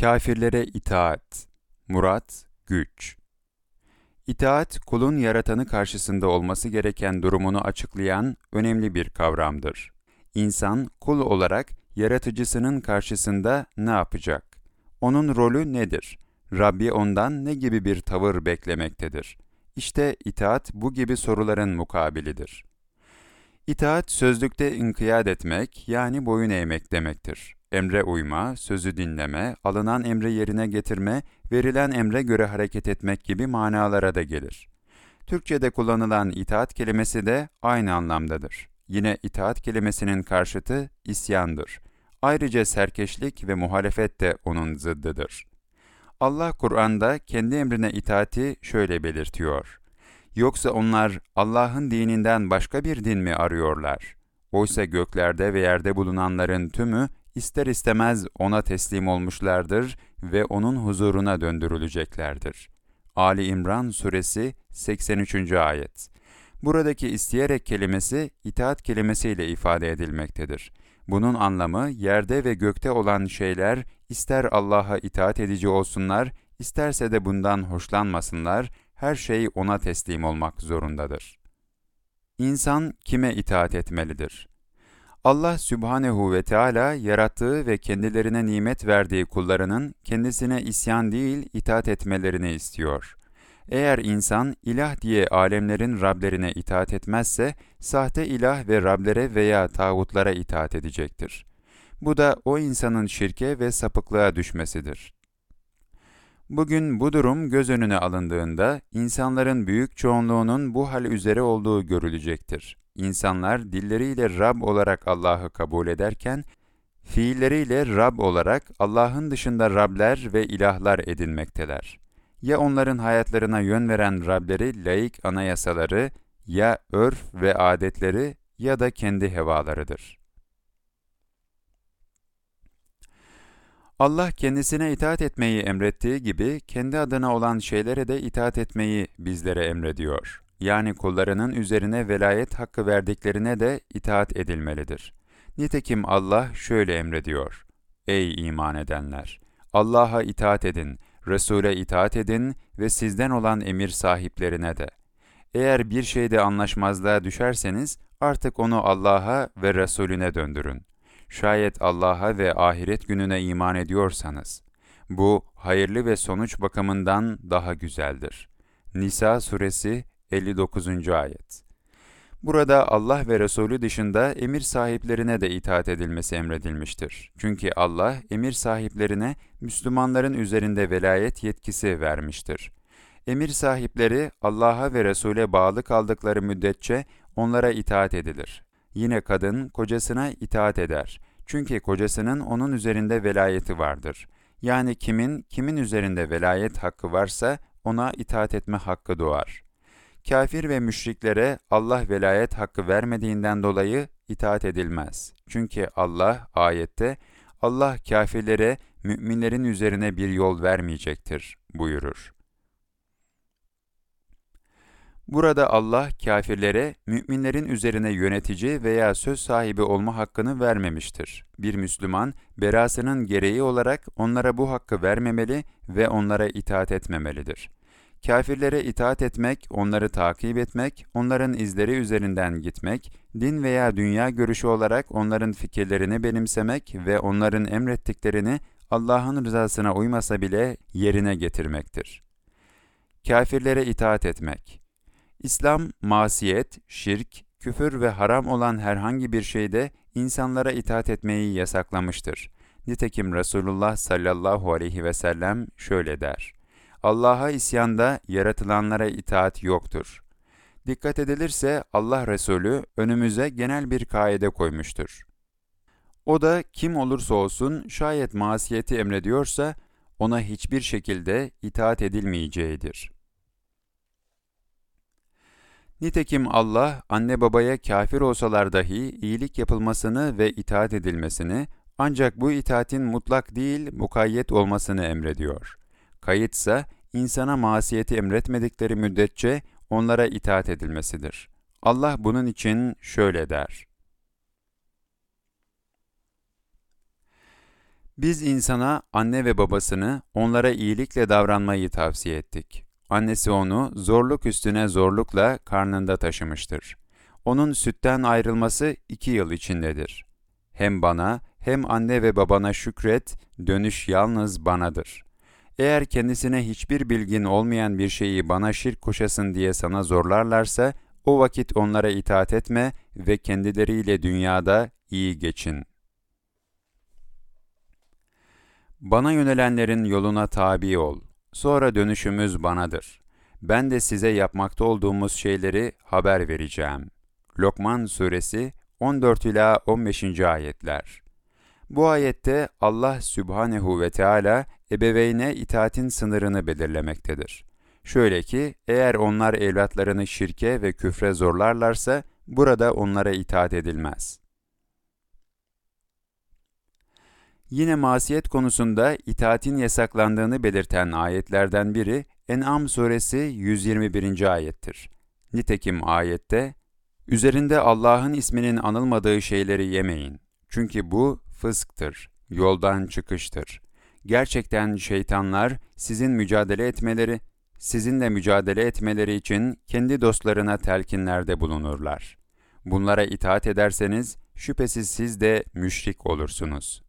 Kafirlere itaat, murat, güç. İtaat, kulun yaratanı karşısında olması gereken durumunu açıklayan önemli bir kavramdır. İnsan, kul olarak yaratıcısının karşısında ne yapacak? Onun rolü nedir? Rabbi ondan ne gibi bir tavır beklemektedir? İşte itaat bu gibi soruların mukabilidir. İtaat, sözlükte inkiyat etmek, yani boyun eğmek demektir emre uyma, sözü dinleme, alınan emre yerine getirme, verilen emre göre hareket etmek gibi manalara da gelir. Türkçe'de kullanılan itaat kelimesi de aynı anlamdadır. Yine itaat kelimesinin karşıtı isyandır. Ayrıca serkeşlik ve muhalefet de onun zıddıdır. Allah Kur'an'da kendi emrine itaati şöyle belirtiyor. Yoksa onlar Allah'ın dininden başka bir din mi arıyorlar? Oysa göklerde ve yerde bulunanların tümü ister istemez ona teslim olmuşlardır ve onun huzuruna döndürüleceklerdir. Ali İmran Suresi 83. Ayet Buradaki isteyerek kelimesi itaat kelimesiyle ifade edilmektedir. Bunun anlamı yerde ve gökte olan şeyler ister Allah'a itaat edici olsunlar, isterse de bundan hoşlanmasınlar, her şey ona teslim olmak zorundadır. İnsan kime itaat etmelidir? Allah Sübhanehu ve Teala yarattığı ve kendilerine nimet verdiği kullarının kendisine isyan değil itaat etmelerini istiyor. Eğer insan ilah diye alemlerin Rablerine itaat etmezse, sahte ilah ve Rablere veya tağutlara itaat edecektir. Bu da o insanın şirke ve sapıklığa düşmesidir. Bugün bu durum göz önüne alındığında insanların büyük çoğunluğunun bu hal üzere olduğu görülecektir. İnsanlar dilleriyle Rab olarak Allah'ı kabul ederken, fiilleriyle Rab olarak Allah'ın dışında Rabler ve ilahlar edinmekteler. Ya onların hayatlarına yön veren Rableri laik anayasaları, ya örf ve adetleri ya da kendi hevalarıdır. Allah kendisine itaat etmeyi emrettiği gibi kendi adına olan şeylere de itaat etmeyi bizlere emrediyor yani kullarının üzerine velayet hakkı verdiklerine de itaat edilmelidir. Nitekim Allah şöyle emrediyor. Ey iman edenler! Allah'a itaat edin, Resul'e itaat edin ve sizden olan emir sahiplerine de. Eğer bir şeyde anlaşmazlığa düşerseniz artık onu Allah'a ve Resulüne döndürün. Şayet Allah'a ve ahiret gününe iman ediyorsanız. Bu hayırlı ve sonuç bakımından daha güzeldir. Nisa suresi 59. Ayet Burada Allah ve Resulü dışında emir sahiplerine de itaat edilmesi emredilmiştir. Çünkü Allah emir sahiplerine Müslümanların üzerinde velayet yetkisi vermiştir. Emir sahipleri Allah'a ve Resul'e bağlı kaldıkları müddetçe onlara itaat edilir. Yine kadın kocasına itaat eder. Çünkü kocasının onun üzerinde velayeti vardır. Yani kimin kimin üzerinde velayet hakkı varsa ona itaat etme hakkı doğar.'' Kafir ve müşriklere Allah velayet hakkı vermediğinden dolayı itaat edilmez. Çünkü Allah ayette Allah kafirlere müminlerin üzerine bir yol vermeyecektir buyurur. Burada Allah kafirlere müminlerin üzerine yönetici veya söz sahibi olma hakkını vermemiştir. Bir Müslüman berasının gereği olarak onlara bu hakkı vermemeli ve onlara itaat etmemelidir. Kafirlere itaat etmek, onları takip etmek, onların izleri üzerinden gitmek, din veya dünya görüşü olarak onların fikirlerini benimsemek ve onların emrettiklerini Allah'ın rızasına uymasa bile yerine getirmektir. Kafirlere itaat etmek İslam, masiyet, şirk, küfür ve haram olan herhangi bir şeyde insanlara itaat etmeyi yasaklamıştır. Nitekim Resulullah sallallahu aleyhi ve sellem şöyle der. Allah'a isyanda yaratılanlara itaat yoktur. Dikkat edilirse Allah Resulü önümüze genel bir kaide koymuştur. O da kim olursa olsun şayet masiyeti emrediyorsa ona hiçbir şekilde itaat edilmeyeceğidir. Nitekim Allah anne babaya kafir olsalar dahi iyilik yapılmasını ve itaat edilmesini ancak bu itaatin mutlak değil mukayyet olmasını emrediyor. Kayıtsa insana masiyeti emretmedikleri müddetçe onlara itaat edilmesidir. Allah bunun için şöyle der. Biz insana anne ve babasını onlara iyilikle davranmayı tavsiye ettik. Annesi onu zorluk üstüne zorlukla karnında taşımıştır. Onun sütten ayrılması iki yıl içindedir. Hem bana hem anne ve babana şükret, dönüş yalnız banadır. Eğer kendisine hiçbir bilgin olmayan bir şeyi bana şirk koşasın diye sana zorlarlarsa, o vakit onlara itaat etme ve kendileriyle dünyada iyi geçin. Bana yönelenlerin yoluna tabi ol. Sonra dönüşümüz banadır. Ben de size yapmakta olduğumuz şeyleri haber vereceğim. Lokman Suresi 14 ila 15. ayetler. Bu ayette Allah Sübhanehu ve Teala ebeveyne itaatin sınırını belirlemektedir. Şöyle ki, eğer onlar evlatlarını şirke ve küfre zorlarlarsa, burada onlara itaat edilmez. Yine masiyet konusunda itaatin yasaklandığını belirten ayetlerden biri En'am suresi 121. ayettir. Nitekim ayette, Üzerinde Allah'ın isminin anılmadığı şeyleri yemeyin. Çünkü bu fısktır, yoldan çıkıştır. Gerçekten şeytanlar sizin mücadele etmeleri, sizinle mücadele etmeleri için kendi dostlarına telkinlerde bulunurlar. Bunlara itaat ederseniz şüphesiz siz de müşrik olursunuz.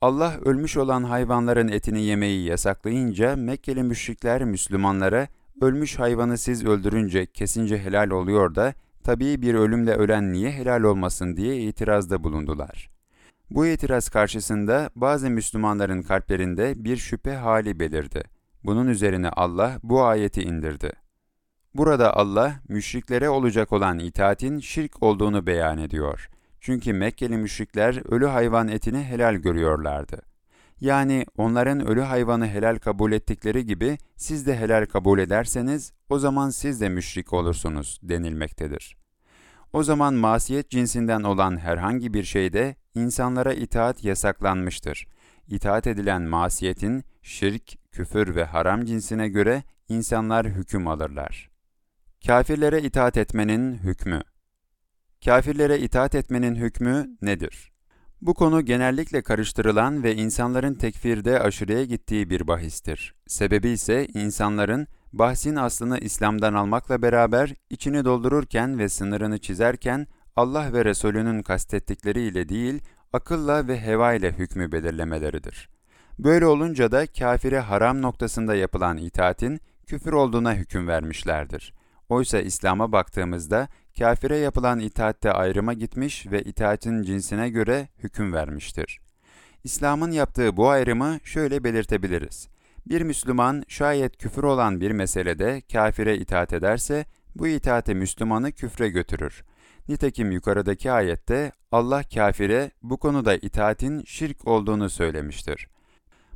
Allah ölmüş olan hayvanların etini yemeyi yasaklayınca Mekkeli müşrikler Müslümanlara ölmüş hayvanı siz öldürünce kesince helal oluyor da tabii bir ölümle ölen niye helal olmasın diye itirazda bulundular. Bu itiraz karşısında bazı Müslümanların kalplerinde bir şüphe hali belirdi. Bunun üzerine Allah bu ayeti indirdi. Burada Allah, müşriklere olacak olan itaatin şirk olduğunu beyan ediyor. Çünkü Mekkeli müşrikler ölü hayvan etini helal görüyorlardı. Yani onların ölü hayvanı helal kabul ettikleri gibi siz de helal kabul ederseniz o zaman siz de müşrik olursunuz denilmektedir. O zaman masiyet cinsinden olan herhangi bir şeyde insanlara itaat yasaklanmıştır. İtaat edilen masiyetin şirk, küfür ve haram cinsine göre insanlar hüküm alırlar. Kafirlere itaat etmenin hükmü Kafirlere itaat etmenin hükmü nedir? Bu konu genellikle karıştırılan ve insanların tekfirde aşırıya gittiği bir bahistir. Sebebi ise insanların bahsin aslını İslam'dan almakla beraber içini doldururken ve sınırını çizerken Allah ve Resulünün kastettikleriyle değil, akılla ve heva ile hükmü belirlemeleridir. Böyle olunca da kafire haram noktasında yapılan itaatin küfür olduğuna hüküm vermişlerdir. Oysa İslam'a baktığımızda kafire yapılan itaatte ayrıma gitmiş ve itaatin cinsine göre hüküm vermiştir. İslam'ın yaptığı bu ayrımı şöyle belirtebiliriz. Bir Müslüman şayet küfür olan bir meselede kafire itaat ederse, bu itaate Müslümanı küfre götürür. Nitekim yukarıdaki ayette Allah kafire bu konuda itaatin şirk olduğunu söylemiştir.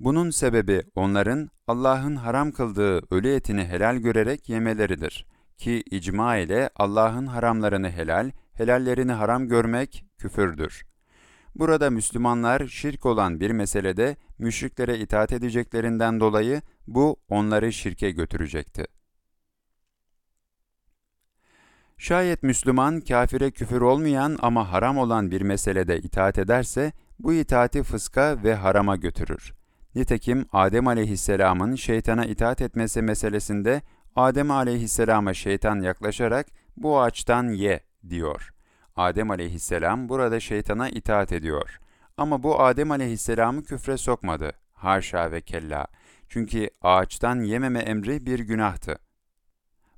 Bunun sebebi onların Allah'ın haram kıldığı ölü etini helal görerek yemeleridir ki icma ile Allah'ın haramlarını helal, helallerini haram görmek küfürdür. Burada Müslümanlar şirk olan bir meselede müşriklere itaat edeceklerinden dolayı bu onları şirke götürecekti. Şayet Müslüman kafire küfür olmayan ama haram olan bir meselede itaat ederse bu itaati fıska ve harama götürür. Nitekim Adem aleyhisselamın şeytana itaat etmesi meselesinde Adem aleyhisselama şeytan yaklaşarak bu ağaçtan ye diyor. Adem aleyhisselam burada şeytana itaat ediyor. Ama bu Adem aleyhisselamı küfre sokmadı. Haşa ve kella. Çünkü ağaçtan yememe emri bir günahtı.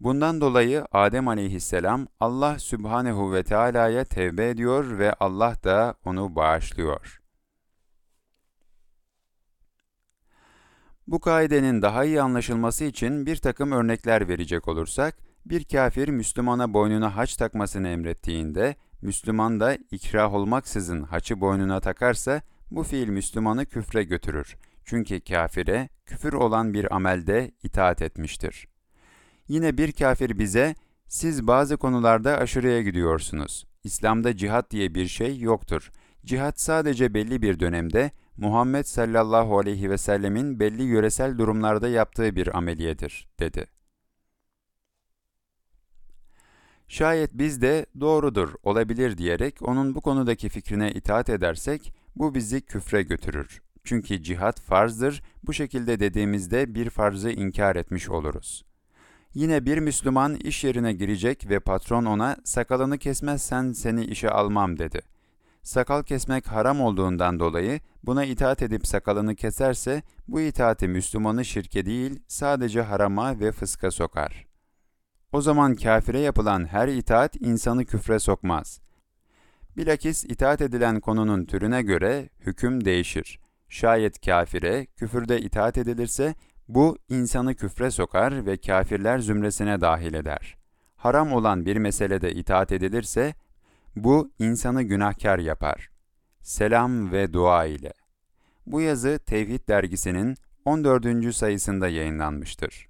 Bundan dolayı Adem aleyhisselam Allah Sübhanehu ve Teala'ya tevbe ediyor ve Allah da onu bağışlıyor. Bu kaidenin daha iyi anlaşılması için bir takım örnekler verecek olursak, bir kafir Müslümana boynuna haç takmasını emrettiğinde, Müslüman da ikrah olmaksızın haçı boynuna takarsa, bu fiil Müslümanı küfre götürür. Çünkü kafire, küfür olan bir amelde itaat etmiştir. Yine bir kafir bize, siz bazı konularda aşırıya gidiyorsunuz. İslam'da cihat diye bir şey yoktur. Cihat sadece belli bir dönemde Muhammed sallallahu aleyhi ve sellemin belli yöresel durumlarda yaptığı bir ameliyedir, dedi. Şayet biz de doğrudur, olabilir diyerek onun bu konudaki fikrine itaat edersek, Bu bizi küfre götürür. Çünkü cihat farzdır, bu şekilde dediğimizde bir farzı inkar etmiş oluruz. Yine bir Müslüman iş yerine girecek ve patron ona sakalını kesmezsen seni işe almam dedi. Sakal kesmek haram olduğundan dolayı buna itaat edip sakalını keserse bu itaati Müslümanı şirke değil sadece harama ve fıska sokar. O zaman kafire yapılan her itaat insanı küfre sokmaz. Bilakis itaat edilen konunun türüne göre hüküm değişir. Şayet kafire küfürde itaat edilirse bu insanı küfre sokar ve kafirler zümresine dahil eder. Haram olan bir meselede itaat edilirse bu insanı günahkar yapar. Selam ve dua ile. Bu yazı Tevhid dergisinin 14. sayısında yayınlanmıştır.